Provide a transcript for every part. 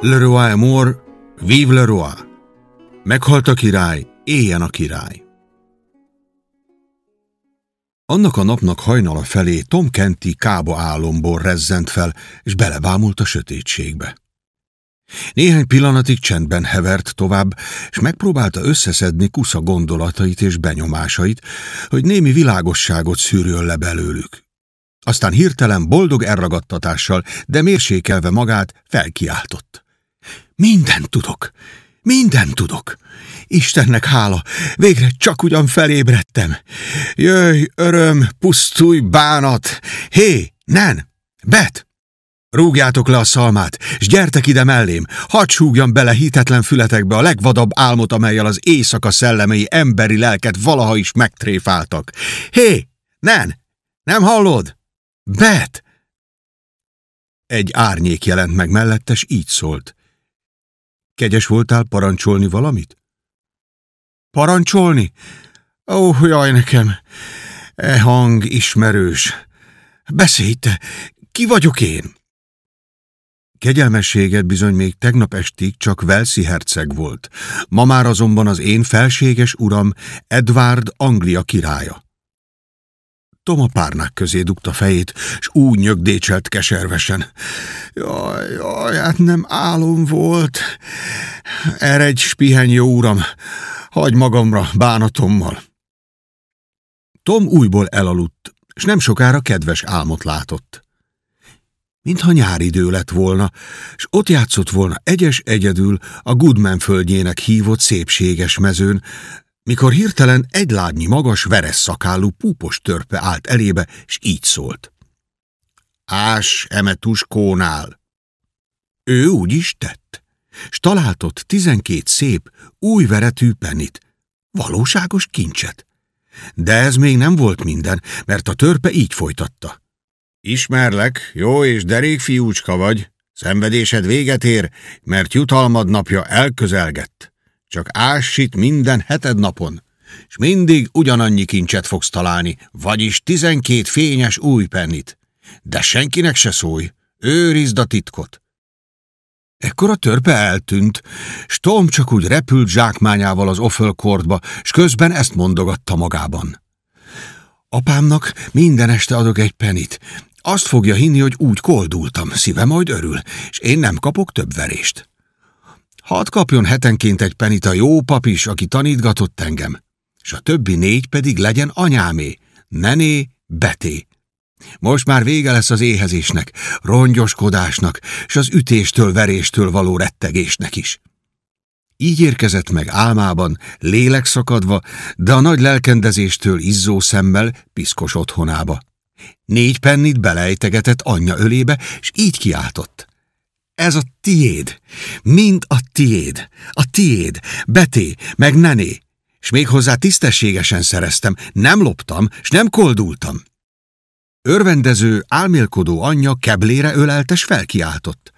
Le roi est mort, vive le roi! Meghalt a király, éljen a király! Annak a napnak hajnala felé Tom Kenti kába álomból rezzent fel, és belebámult a sötétségbe. Néhány pillanatig csendben hevert tovább, és megpróbálta összeszedni kusza gondolatait és benyomásait, hogy némi világosságot szűrjön le belőlük. Aztán hirtelen boldog elragadtatással, de mérsékelve magát felkiáltott. Minden tudok! Minden tudok! Istennek hála, végre csak ugyan felébredtem. Jöjj, öröm, pusztulj, bánat! Hé, nen, bet! Rúgjátok le a szalmát, és gyertek ide mellém, hadd bele hitetlen fületekbe a legvadabb álmot, amelyel az éjszaka szellemei emberi lelket valaha is megtréfáltak. Hé, nen, nem hallod? Bet! Egy árnyék jelent meg mellettes, így szólt. Kegyes voltál parancsolni valamit? Parancsolni? Ó, jaj nekem! E hang ismerős. Beszélj te, ki vagyok én? Kegyelmességed bizony még tegnap estig csak Velszi herceg volt, ma már azonban az én felséges uram Edward Anglia királya. Tom a párnák közé dugta fejét, s úgy nyögdécselt keservesen. Jaj, jaj, hát nem álom volt. Eredj, spihenj, jó uram, hagy magamra bánatommal. Tom újból elaludt, és nem sokára kedves álmot látott. Mintha nyáridő lett volna, és ott játszott volna egyes egyedül a Goodman földjének hívott szépséges mezőn, mikor hirtelen egy lábnyi magas, veres szakállú púpos törpe állt elébe, és így szólt. Ás emetus kónál. Ő úgy is tett, s találtott tizenkét szép, új veretű penit, valóságos kincset. De ez még nem volt minden, mert a törpe így folytatta. Ismerlek, jó és derék fiúcska vagy, szenvedésed véget ér, mert jutalmad napja elközelgett. Csak ássit minden heted napon, és mindig ugyanannyi kincset fogsz találni, vagyis tizenkét fényes új pennit. De senkinek se szólj, őrizd a titkot. Ekkor a törpe eltűnt, s Tom csak úgy repült zsákmányával az ofölkortba, s közben ezt mondogatta magában. Apámnak minden este adok egy penit. Azt fogja hinni, hogy úgy koldultam, szíve majd örül, és én nem kapok több verést. Hadd kapjon hetenként egy penit a jó pap is, aki tanítgatott engem, és a többi négy pedig legyen anyámé, nené, beté. Most már vége lesz az éhezésnek, rongyoskodásnak, és az ütéstől, veréstől való rettegésnek is. Így érkezett meg álmában, lélek szakadva, de a nagy lelkendezéstől izzó szemmel piszkos otthonába. Négy pennit belejtegetett anyja ölébe, és így kiáltott. Ez a tiéd, mind a tiéd, a tiéd, beté, meg nené, és még hozzá tisztességesen szereztem, nem loptam, és nem koldultam. Örvendező, álmélkodó anyja keblére öleltes felkiáltott.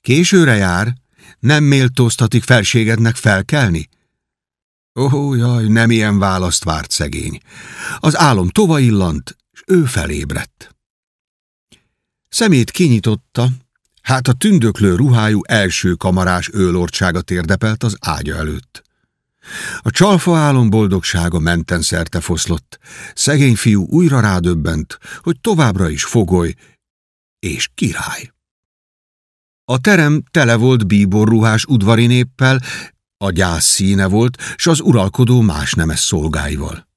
Későre jár, nem méltóztatik felségednek felkelni? Ó, jaj, nem ilyen választ várt szegény. Az álom tovaillant, és ő felébredt. Szemét kinyitotta, Hát a tündöklő ruhájú első kamarás őlortsága érdepelt az ágya előtt. A csalfa álom boldogsága menten szerte foszlott. Szegény fiú újra rádöbbent, hogy továbbra is fogoly és király. A terem tele volt bíborruhás udvari néppel, a gyász színe volt, s az uralkodó más nemes szolgáival.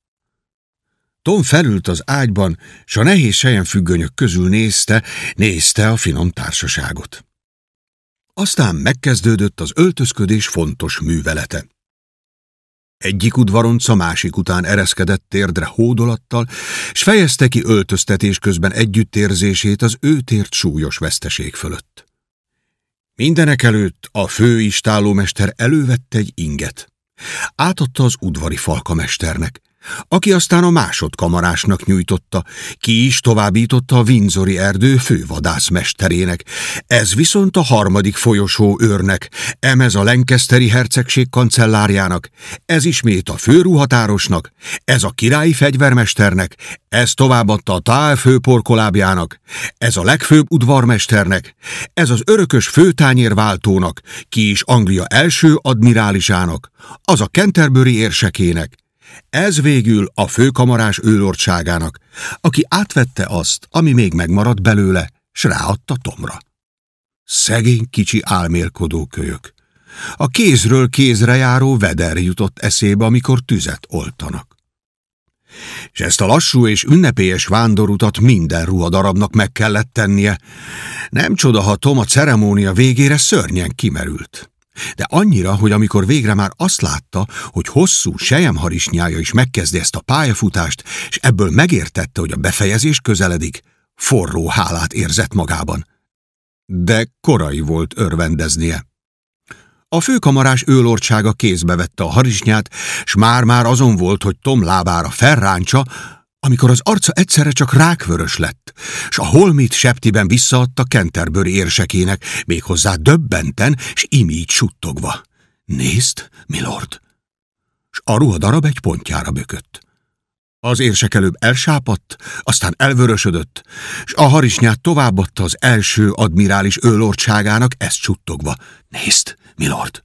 Tom felült az ágyban, s a nehéz sejen függönyök közül nézte, nézte a finom társaságot. Aztán megkezdődött az öltözködés fontos művelete. Egyik udvaronca másik után ereszkedett térdre hódolattal, s fejezte ki öltöztetés közben együttérzését az őtért súlyos veszteség fölött. Mindenek előtt a főistálómester elővette egy inget. Átadta az udvari falkamesternek, aki aztán a másodkamarásnak nyújtotta, ki is továbbította a Windsori erdő fővadászmesterének. Ez viszont a harmadik folyosó őrnek, emez a Lenkeszteri hercegség kancellárjának, ez ismét a főruhatárosnak, ez a királyi fegyvermesternek, ez továbbadta a tál főporkolábjának, ez a legfőbb udvarmesternek, ez az örökös főtányérváltónak, ki is Anglia első admirálisának, az a Canterbury érsekének, ez végül a főkamarás őlordságának, aki átvette azt, ami még megmaradt belőle, s ráadta Tomra. Szegény kicsi álmélkodó kölyök. A kézről kézre járó veder jutott eszébe, amikor tüzet oltanak. És ezt a lassú és ünnepélyes vándorutat minden ruhadarabnak meg kellett tennie. Nem csoda, ha Tom a ceremónia végére szörnyen kimerült. De annyira, hogy amikor végre már azt látta, hogy hosszú sejemharisnyája is megkezdi ezt a pályafutást, és ebből megértette, hogy a befejezés közeledik, forró hálát érzett magában. De korai volt örvendeznie. A főkamarás őlortsága kézbe vette a harisnyát, s már-már azon volt, hogy Tom lábára felráncsa, amikor az arca egyszerre csak rákvörös lett, s a holmit septiben visszaadta Kenterbőri érsekének, méghozzá döbbenten, s imígy suttogva. Nézd, milord! S a ruhadarab egy pontjára bökött. Az érsek előbb elsápadt, aztán elvörösödött, s a harisnyát továbbadta az első admirális őlordságának ezt suttogva. Nézd, milord!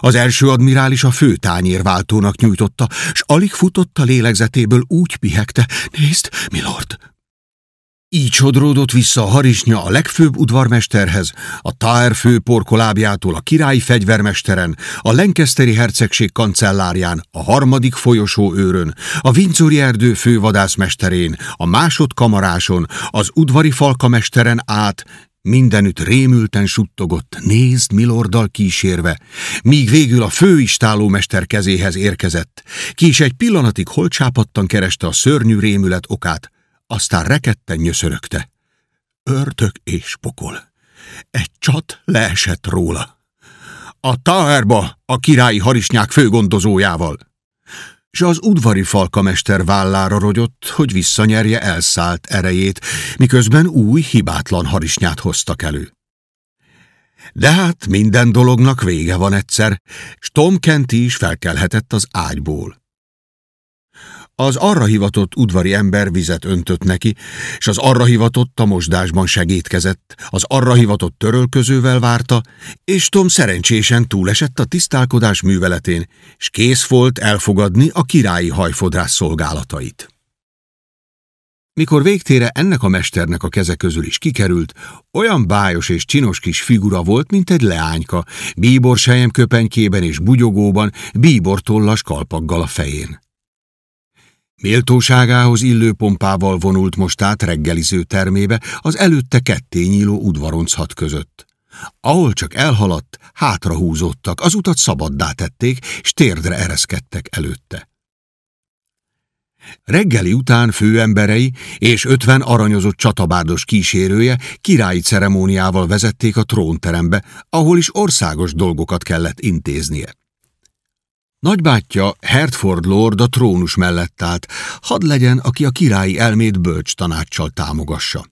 Az első admirális a főtányérváltónak nyújtotta, s alig futott a lélegzetéből, úgy pihegte. Nézd, milord! Így sodródott vissza a harisnya a legfőbb udvarmesterhez, a Taer fő porkolábjától a királyi fegyvermesteren, a Lenkeszteri hercegség kancellárján, a harmadik folyosó őrön, a Vincori erdő fővadászmesterén, a másodkamaráson, az udvari falkamesteren át, Mindenütt rémülten suttogott, nézd Milorddal kísérve, míg végül a főistálómester kezéhez érkezett, ki is egy pillanatig holcsápattan kereste a szörnyű rémület okát, aztán reketten nyöszörögte. Örtök és pokol. Egy csat leesett róla. A táherba a királyi harisnyák főgondozójával és az udvari falkamester vállára rogyott, hogy visszanyerje elszállt erejét, miközben új, hibátlan harisnyát hoztak elő. De hát minden dolognak vége van egyszer, s Tom Kenti is felkelhetett az ágyból. Az arra hivatott udvari ember vizet öntött neki, és az arra hivatott a mosdásban segítkezett, az arra hivatott törölközővel várta, és Tom szerencsésen túlesett a tisztálkodás műveletén, és kész volt elfogadni a királyi hajfodrász szolgálatait. Mikor végtére ennek a mesternek a keze közül is kikerült, olyan bájos és csinos kis figura volt, mint egy leányka, bíbor köpenykében és bugyogóban, bíbortollas kalpaggal a fején. Méltóságához illő pompával vonult most át reggeliző termébe az előtte ketté nyíló udvaronchat között. Ahol csak elhaladt, hátra húzódtak, az utat szabaddá tették, s térdre ereszkedtek előtte. Reggeli után főemberei és ötven aranyozott csatabárdos kísérője királyi ceremóniával vezették a trónterembe, ahol is országos dolgokat kellett intéznie. Nagybátyja, Hertford Lord a trónus mellett állt, hadd legyen, aki a királyi elmét bölcs tanácssal támogassa.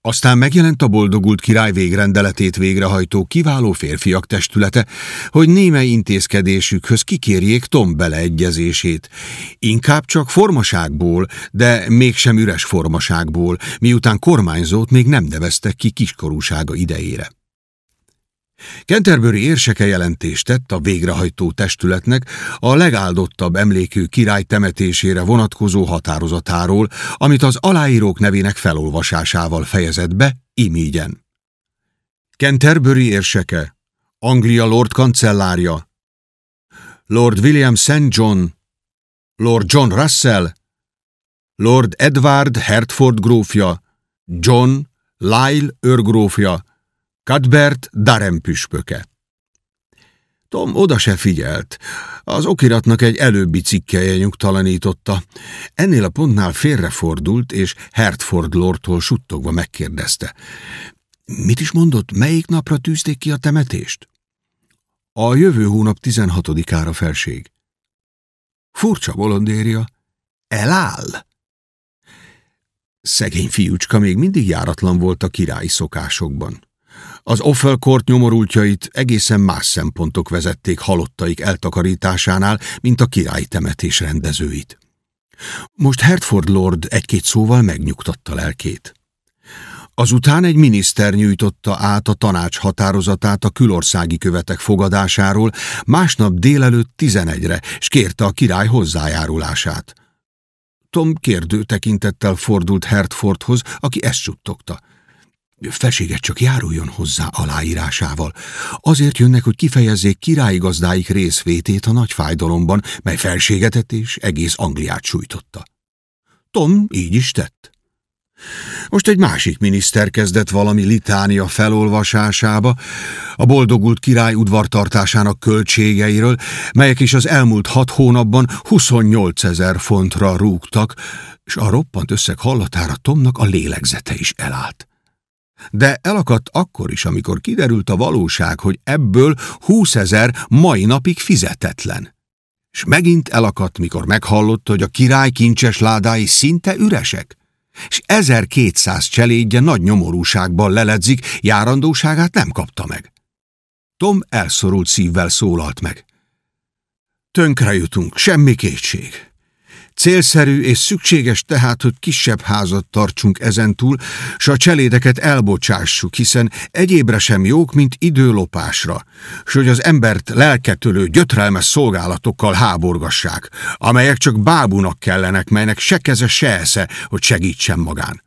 Aztán megjelent a boldogult király végrendeletét végrehajtó kiváló férfiak testülete, hogy némely intézkedésükhöz kikérjék Tom beleegyezését. Inkább csak formaságból, de mégsem üres formaságból, miután kormányzót még nem neveztek ki kiskorúsága idejére. Canterbury érseke jelentést tett a végrehajtó testületnek a legáldottabb emlékű király temetésére vonatkozó határozatáról, amit az aláírók nevének felolvasásával fejezett be, imígyen. Canterbury érseke, Anglia Lord kancellárja, Lord William St. John, Lord John Russell, Lord Edward Hertford grófja, John Lyle őrgrófja, Kadbert Darem püspöke. Tom oda se figyelt. Az okiratnak egy előbbi cikkelje nyugtalanította. Ennél a pontnál félrefordult, és Hertford Lordtól suttogva megkérdezte. Mit is mondott, melyik napra tűzték ki a temetést? A jövő hónap 16-ára felség. Furcsa bolondéria. Eláll? Szegény fiúcska még mindig járatlan volt a királyi szokásokban. Az Offelkort nyomorultjait egészen más szempontok vezették halottaik eltakarításánál, mint a királyi temetés rendezőit. Most Hertford Lord egy-két szóval megnyugtatta lelkét. Azután egy miniszter nyújtotta át a tanács határozatát a külországi követek fogadásáról, másnap délelőtt tizenegyre, s kérte a király hozzájárulását. Tom kérdő tekintettel fordult Hertfordhoz, aki ezt suttogta. Felséget csak járuljon hozzá aláírásával. Azért jönnek, hogy kifejezzék királyi gazdáik részvétét a nagy fájdalomban, mely felségetet és egész Angliát sújtotta. Tom így is tett. Most egy másik miniszter kezdett valami litánia felolvasásába, a boldogult király udvartartásának költségeiről, melyek is az elmúlt hat hónapban 28 ezer fontra rúgtak, és a roppant összeg hallatára Tomnak a lélegzete is elállt. De elakadt akkor is, amikor kiderült a valóság, hogy ebből 20 ezer mai napig fizetetlen. És megint elakadt, mikor meghallotta, hogy a király kincses ládái szinte üresek és 1200 cselédje nagy nyomorúságban leledzik, járandóságát nem kapta meg. Tom elszorult szívvel szólalt meg. Tönkre jutunk, semmi kétség. Célszerű és szükséges tehát, hogy kisebb házat tartsunk ezentúl, s a cselédeket elbocsássuk, hiszen egyébre sem jók, mint időlopásra, s hogy az embert lelketölő, gyötrelmes szolgálatokkal háborgassák, amelyek csak bábunak kellenek, melynek se keze, se esze, hogy segítsen magán.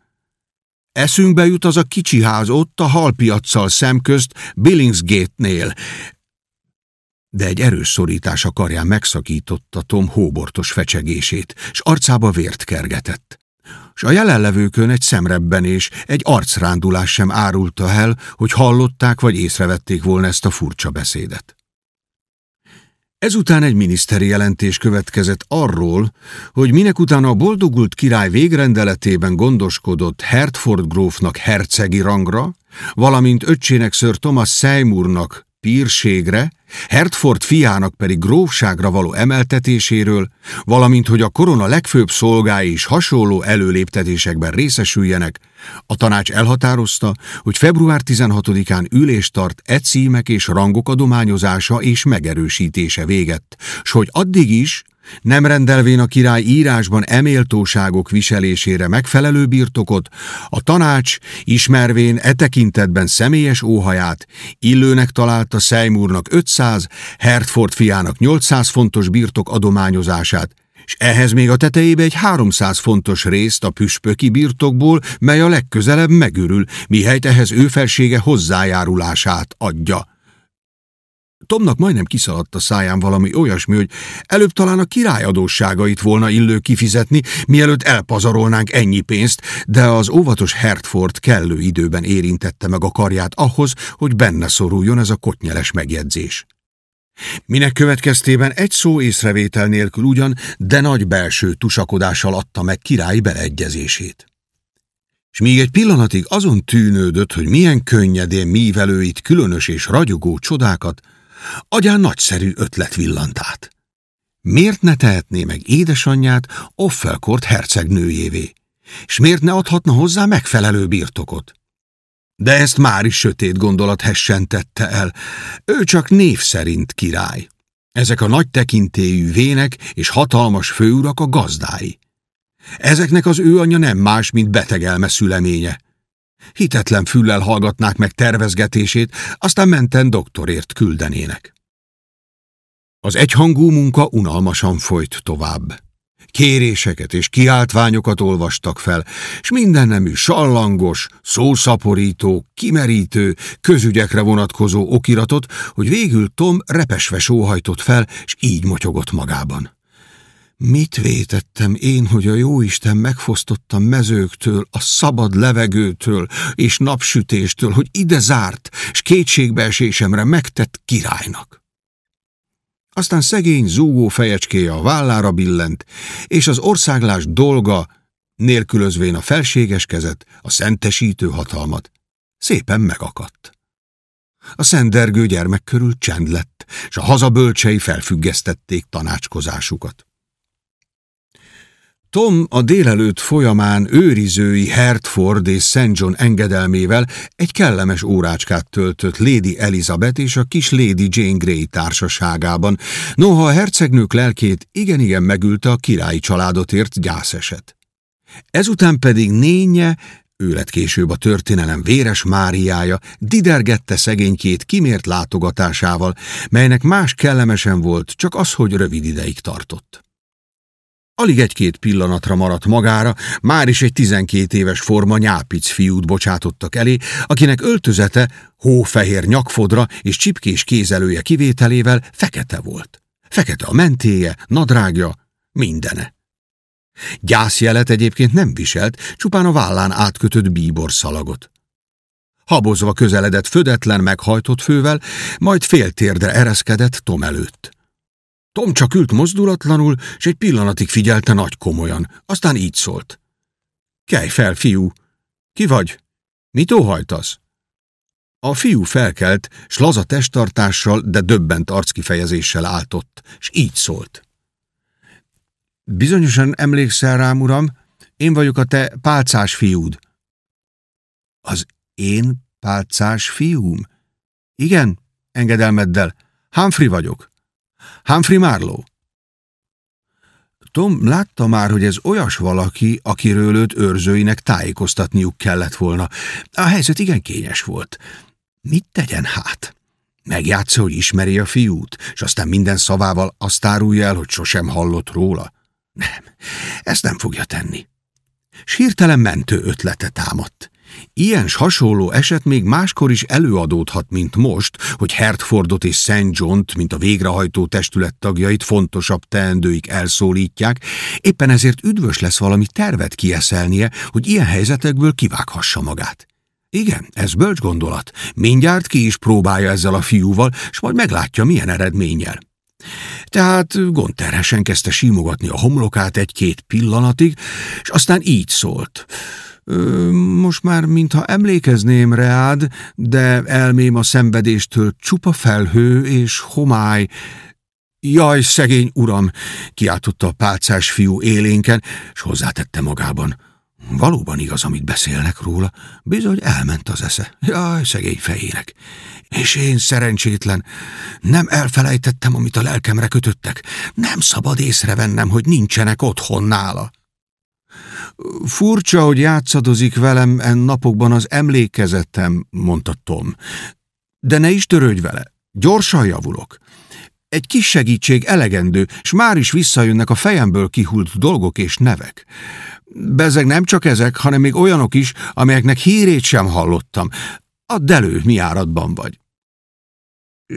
Eszünkbe jut az a kicsi ház ott a halpiacsal szemközt Billingsgate-nél, de egy erős szorítás a karján megszakította Tom hóbortos fecsegését, s arcába vért kergetett. S a jelenlevőkön egy szemrebbenés, egy arcrándulás sem árulta el, hogy hallották vagy észrevették volna ezt a furcsa beszédet. Ezután egy miniszteri jelentés következett arról, hogy minek utána a boldogult király végrendeletében gondoskodott Hertford grófnak hercegi rangra, valamint öccsének ször Thomas Seymournak pírségre, Hertford fiának pedig grófságra való emeltetéséről, valamint hogy a korona legfőbb szolgái is hasonló előléptetésekben részesüljenek, a tanács elhatározta, hogy február 16-án ülést tart e címek és rangok adományozása és megerősítése véget, s hogy addig is, nem rendelvén a király írásban eméltóságok viselésére megfelelő birtokot, a tanács, ismervén e tekintetben személyes óhaját, illőnek találta Seymournak 500, Hertford fiának 800 fontos birtok adományozását, és ehhez még a tetejébe egy 300 fontos részt a püspöki birtokból, mely a legközelebb megörül, mihelyt ehhez ő felsége hozzájárulását adja. Tomnak majdnem kiszaladt a száján valami olyasmi, hogy előbb talán a király adósságait volna illő kifizetni, mielőtt elpazarolnánk ennyi pénzt, de az óvatos Hertford kellő időben érintette meg a karját ahhoz, hogy benne szoruljon ez a kotnyeles megjegyzés. Minek következtében egy szó észrevétel nélkül ugyan, de nagy belső tusakodással adta meg király beleegyezését. És még egy pillanatig azon tűnődött, hogy milyen könnyedén mívelő különös és ragyogó csodákat, Agyán nagyszerű ötlet villant át. Miért ne tehetné meg édesanyját Offelkort hercegnőjévé? És miért ne adhatna hozzá megfelelő birtokot? De ezt már is sötét gondolat hessen tette el. Ő csak név szerint király. Ezek a nagy tekintélyű vének és hatalmas főurak a gazdái. Ezeknek az ő anyja nem más, mint betegelme szüleménye. Hitetlen füllel hallgatnák meg tervezgetését, aztán menten doktorért küldenének. Az egyhangú munka unalmasan folyt tovább. Kéréseket és kiáltványokat olvastak fel, s mindennemű sallangos, szószaporító, kimerítő, közügyekre vonatkozó okiratot, hogy végül Tom repesve sóhajtott fel, s így motyogott magában. Mit vétettem én, hogy a jóisten megfosztottam mezőktől, a szabad levegőtől és napsütéstől, hogy ide zárt, s kétségbeesésemre megtett királynak? Aztán szegény zúgó fejecskéje a vállára billent, és az országlás dolga, nélkülözvén a felséges kezet, a szentesítő hatalmat, szépen megakadt. A szendergő gyermek körül csend lett, s a hazabölcsei felfüggesztették tanácskozásukat. Tom a délelőtt folyamán őrizői Hertford és St. John engedelmével egy kellemes órácskát töltött Lady Elizabeth és a kis Lady Jane Grey társaságában, noha a hercegnők lelkét igen-igen megülte a királyi családot ért gyászeset. Ezután pedig nénye, ő lett később a történelem véres Máriája, didergette szegénykét kimért látogatásával, melynek más kellemesen volt, csak az, hogy rövid ideig tartott. Alig egy-két pillanatra maradt magára, már is egy tizenkét éves forma nyápic fiút bocsátottak elé, akinek öltözete, hófehér nyakfodra és csipkés kézelője kivételével fekete volt. Fekete a mentéje, nadrágja, mindene. Gyászjelet egyébként nem viselt, csupán a vállán átkötött bíbor szalagot. Habozva közeledett födetlen, meghajtott fővel, majd féltérdre ereszkedett Tom előtt. Tom csak ült mozdulatlanul, és egy pillanatig figyelte nagy komolyan, aztán így szólt. Kelj fel, fiú! Ki vagy? Mit óhajtasz? A fiú felkelt, s laza testtartással, de döbbent arckifejezéssel áltott, és így szólt. Bizonyosan emlékszel rám, uram, én vagyok a te pálcás fiúd. Az én pálcás fiúm? Igen, engedelmeddel. Humphrey vagyok. Humphrey Marlowe. Tom látta már, hogy ez olyas valaki, akiről őt őrzőinek tájékoztatniuk kellett volna. A helyzet igen kényes volt. Mit tegyen hát? Megjátsza, hogy ismeri a fiút, és aztán minden szavával azt árulja el, hogy sosem hallott róla? Nem, ezt nem fogja tenni. S hirtelen mentő ötlete támadt. Ilyen hasonló eset még máskor is előadódhat, mint most, hogy Hertfordot és St. John-t, mint a végrehajtó testület tagjait fontosabb teendőik elszólítják, éppen ezért üdvös lesz valami tervet kieszelnie, hogy ilyen helyzetekből kivághassa magát. Igen, ez bölcs gondolat. Mindjárt ki is próbálja ezzel a fiúval, és majd meglátja, milyen eredménnyel. Tehát gondterhesen kezdte simogatni a homlokát egy-két pillanatig, és aztán így szólt. Most már, mintha emlékezném reád, de elmém a szenvedéstől csupa felhő és homály. Jaj, szegény uram, kiáltotta a pálcás fiú élénken, és hozzátette magában. Valóban igaz, amit beszélnek róla. Bizony elment az esze. Jaj, szegény fejének. És én szerencsétlen. Nem elfelejtettem, amit a lelkemre kötöttek. Nem szabad észrevennem, hogy nincsenek otthon nála. Furcsa, hogy játszadozik velem en napokban az emlékezetem, mondta Tom. De ne is törődj vele, gyorsan javulok. Egy kis segítség elegendő, s már is visszajönnek a fejemből kihult dolgok és nevek. Bezeg nem csak ezek, hanem még olyanok is, amelyeknek hírét sem hallottam. Add elő, mi áradban vagy.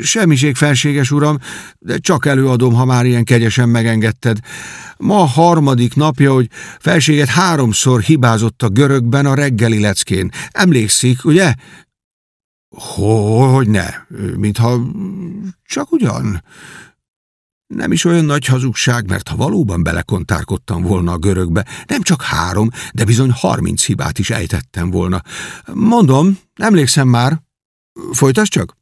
Semmiség felséges uram, de csak előadom, ha már ilyen kegyesen megengedted. Ma harmadik napja, hogy felséget háromszor hibázott a görögben a reggeli leckén. Emlékszik, ugye? Hogy ne, mintha csak ugyan. Nem is olyan nagy hazugság, mert ha valóban belekontárkodtam volna a görögbe, nem csak három, de bizony harminc hibát is ejtettem volna. Mondom, emlékszem már. Folytasd csak.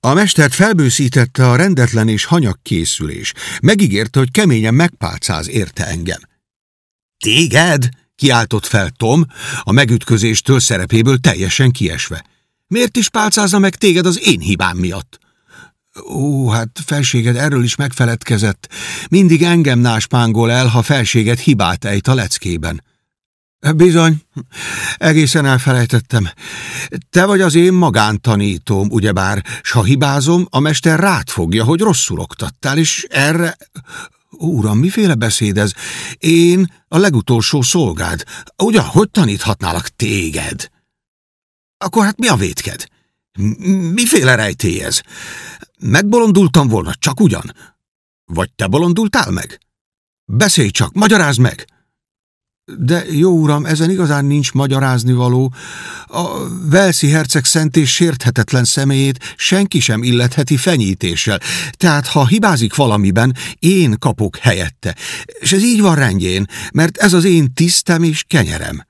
A mestert felbőszítette a rendetlen és hanyag készülés. Megígérte, hogy keményen megpálcáz érte engem. Téged? kiáltott fel Tom, a megütközéstől szerepéből teljesen kiesve. Miért is pálcázna meg téged az én hibám miatt? Ó, hát felséged erről is megfeledkezett. Mindig engem náspángol el, ha felséged hibát ejt a leckében. Bizony, egészen elfelejtettem. Te vagy az én magántanítóm, ugyebár, s ha hibázom, a mester rád fogja, hogy rosszul oktattál, és erre... Úram, miféle beszéd ez? Én a legutolsó szolgád. Ugyan, hogy taníthatnálak téged? Akkor hát mi a vétked? Miféle rejtély ez? Megbolondultam volna, csak ugyan. Vagy te bolondultál meg? Beszélj csak, magyarázd meg! De jó uram, ezen igazán nincs magyarázni való. A Velszi herceg szent és sérthetetlen személyét senki sem illetheti fenyítéssel. Tehát, ha hibázik valamiben, én kapok helyette. És ez így van rendjén, mert ez az én tisztem és kenyerem.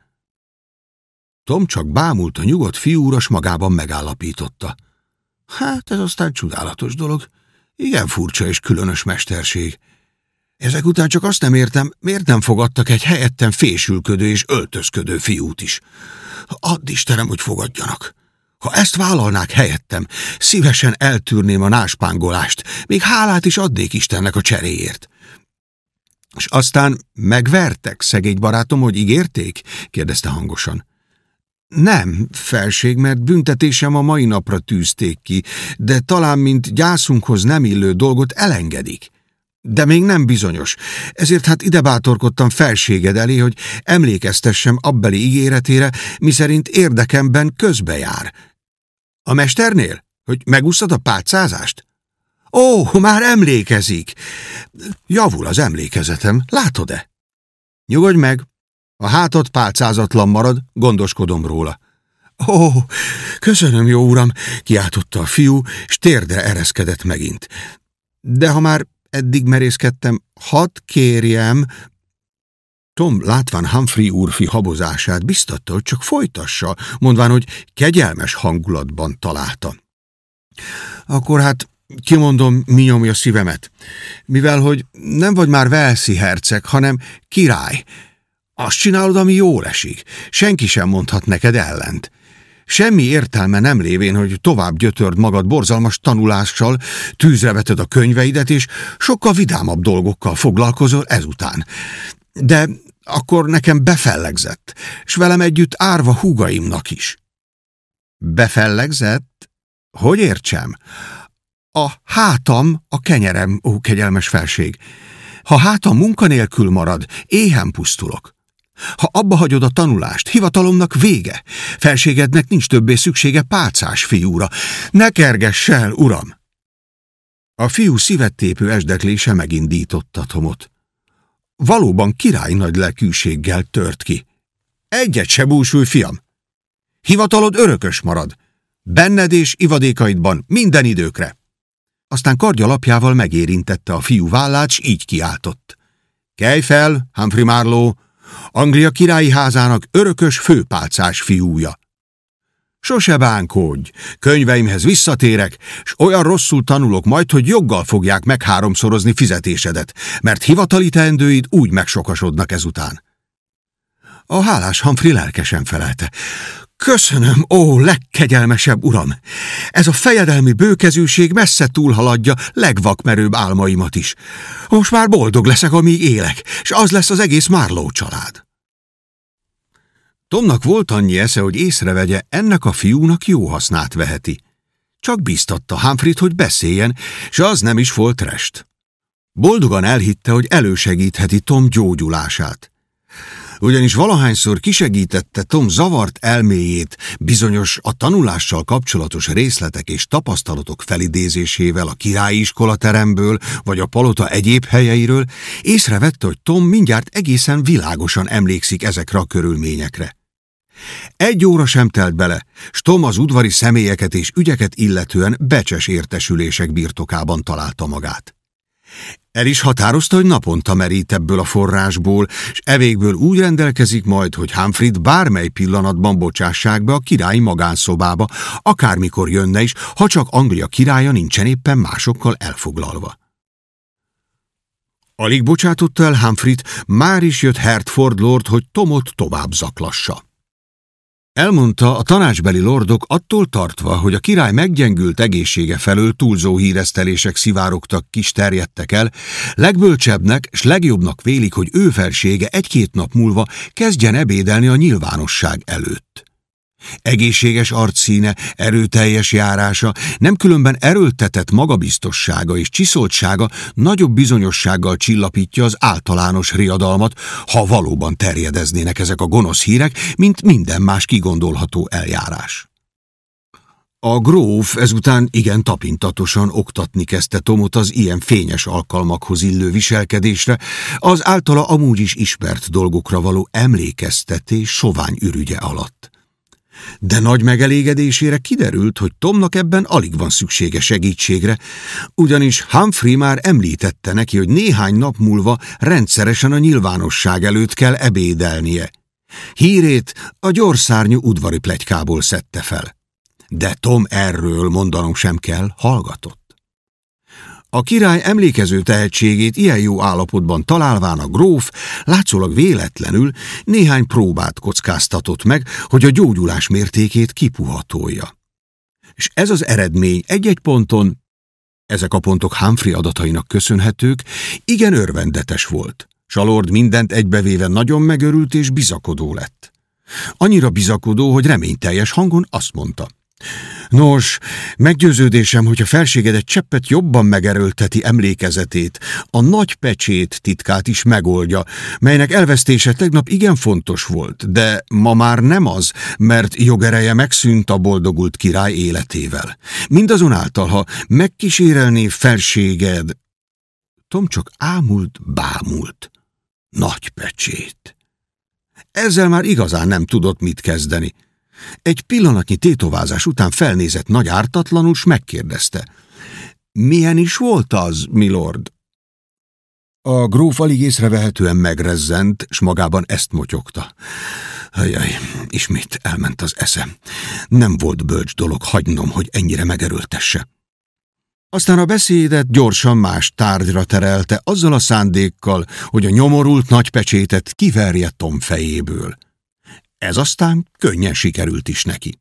Tom csak bámult a nyugodt fiúras magában megállapította. Hát ez aztán csodálatos dolog. Igen furcsa és különös mesterség. Ezek után csak azt nem értem, miért nem fogadtak egy helyettem fésülködő és öltözködő fiút is. Add Istenem, hogy fogadjanak. Ha ezt vállalnák helyettem, szívesen eltűrném a náspángolást, még hálát is adnék Istennek a cseréért. És aztán megvertek, szegény barátom, hogy ígérték? kérdezte hangosan. Nem, felség, mert büntetésem a mai napra tűzték ki, de talán, mint gyászunkhoz nem illő dolgot elengedik. De még nem bizonyos, ezért hát ide bátorkodtam felséged elé, hogy emlékeztessem abbeli ígéretére, miszerint érdekemben közbejár. A mesternél? Hogy megúszod a pálcázást? Ó, már emlékezik! Javul az emlékezetem, látod-e? Nyugodj meg, a hátad pálcázatlan marad, gondoskodom róla. Ó, köszönöm, jó uram, kiáltotta a fiú, és térdre ereszkedett megint. De ha már eddig merészkedtem, hadd kérjem... Tom látván Humphrey úrfi habozását biztatta, csak folytassa, mondván, hogy kegyelmes hangulatban találta. Akkor hát kimondom, mi nyomja szívemet. Mivel, hogy nem vagy már Velszi herceg, hanem király. Azt csinálod, ami jól esik. Senki sem mondhat neked ellent. Semmi értelme nem lévén, hogy tovább gyötörd magad borzalmas tanulással, tűzre veted a könyveidet, és sokkal vidámabb dolgokkal foglalkozol ezután. De akkor nekem befellegzett, és velem együtt árva húgaimnak is. Befellegzett? Hogy értsem? A hátam a kenyerem, ó kegyelmes felség. Ha hátam munkanélkül marad, éhen pusztulok. Ha abba hagyod a tanulást, hivatalomnak vége. Felségednek nincs többé szüksége pálcás fiúra. Ne kergess el, uram! A fiú szívettépő esdeklése megindította Tomot. Valóban király nagy lelkűséggel tört ki. Egyet se búsulj, fiam! Hivatalod örökös marad. Benned és ivadékaidban minden időkre. Aztán kardja lapjával megérintette a fiú vállát, s így kiáltott. Kelj fel, Humphrey Marlowe, Anglia királyi házának örökös főpálcás fiúja. Sose bánkodj, könyveimhez visszatérek, s olyan rosszul tanulok majd, hogy joggal fogják megháromszorozni fizetésedet, mert hivatali teendőid úgy megsokasodnak ezután. A hálás Humphrey lelkesen felelte. Köszönöm, ó, legkegyelmesebb uram! Ez a fejedelmi bőkezűség messze túlhaladja legvakmerőbb álmaimat is. Most már boldog leszek, amíg élek, és az lesz az egész Márló család. Tomnak volt annyi esze, hogy észrevegye, ennek a fiúnak jó hasznát veheti. Csak biztatta Humphreyt, hogy beszéljen, s az nem is volt rest. Boldogan elhitte, hogy elősegítheti Tom gyógyulását ugyanis valahányszor kisegítette Tom zavart elméjét bizonyos a tanulással kapcsolatos részletek és tapasztalatok felidézésével a királyi iskolateremből vagy a palota egyéb helyeiről, észrevette, hogy Tom mindjárt egészen világosan emlékszik ezekre a körülményekre. Egy óra sem telt bele, s Tom az udvari személyeket és ügyeket illetően becses értesülések birtokában találta magát. El is határozta, hogy naponta merít ebből a forrásból, és evékből úgy rendelkezik majd, hogy Humphrey-t bármely pillanatban bocsássák be a királyi magánszobába, akármikor jönne is, ha csak Anglia királya nincsen éppen másokkal elfoglalva. Alig bocsátotta el Humphrey-t, már is jött Hertford Lord, hogy Tomot tovább zaklassa. Elmondta, a tanácsbeli lordok attól tartva, hogy a király meggyengült egészsége felől túlzó híresztelések szivárogtak kis terjedtek el, legbölcsebbnek és legjobbnak vélik, hogy ő felsége egy-két nap múlva kezdjen ebédelni a nyilvánosság előtt. Egészséges arcszíne, erőteljes járása, nem különben erőltetett magabiztossága és csiszoltsága nagyobb bizonyossággal csillapítja az általános riadalmat, ha valóban terjedeznének ezek a gonosz hírek, mint minden más kigondolható eljárás. A gróf ezután igen tapintatosan oktatni kezdte Tomot az ilyen fényes alkalmakhoz illő viselkedésre, az általa amúgy is ismert dolgokra való emlékeztetés sovány ürügye alatt de nagy megelégedésére kiderült, hogy Tomnak ebben alig van szüksége segítségre, ugyanis Humphrey már említette neki, hogy néhány nap múlva rendszeresen a nyilvánosság előtt kell ebédelnie. Hírét a gyorszárnyú udvari plegykából szedte fel. De Tom erről mondanom sem kell, hallgatott. A király emlékező tehetségét ilyen jó állapotban találván a gróf látszólag véletlenül néhány próbát kockáztatott meg, hogy a gyógyulás mértékét kipuhatolja. És ez az eredmény egy-egy ponton, ezek a pontok Humphrey adatainak köszönhetők, igen örvendetes volt. Salord mindent egybevéve nagyon megörült és bizakodó lett. Annyira bizakodó, hogy reményteljes hangon azt mondta. Nos, meggyőződésem, hogy a felséged egy cseppet jobban megerőlteti emlékezetét, a nagy pecsét titkát is megoldja, melynek elvesztése tegnap igen fontos volt, de ma már nem az, mert jogereje megszűnt a boldogult király életével. Mindazonáltal, ha megkísérelné felséged... Tom csak ámult, bámult. Nagy pecsét. Ezzel már igazán nem tudott mit kezdeni. Egy pillanatnyi tétovázás után felnézett nagy ártatlanul, s megkérdezte. Milyen is volt az, milord? A gróf alig észrevehetően megrezzent, s magában ezt motyogta. Ajaj, ismét elment az eszem. Nem volt bölcs dolog hagynom, hogy ennyire megerőltesse. Aztán a beszédet gyorsan más tárgyra terelte, azzal a szándékkal, hogy a nyomorult nagypecsétet kiverje Tom fejéből. Ez aztán könnyen sikerült is neki.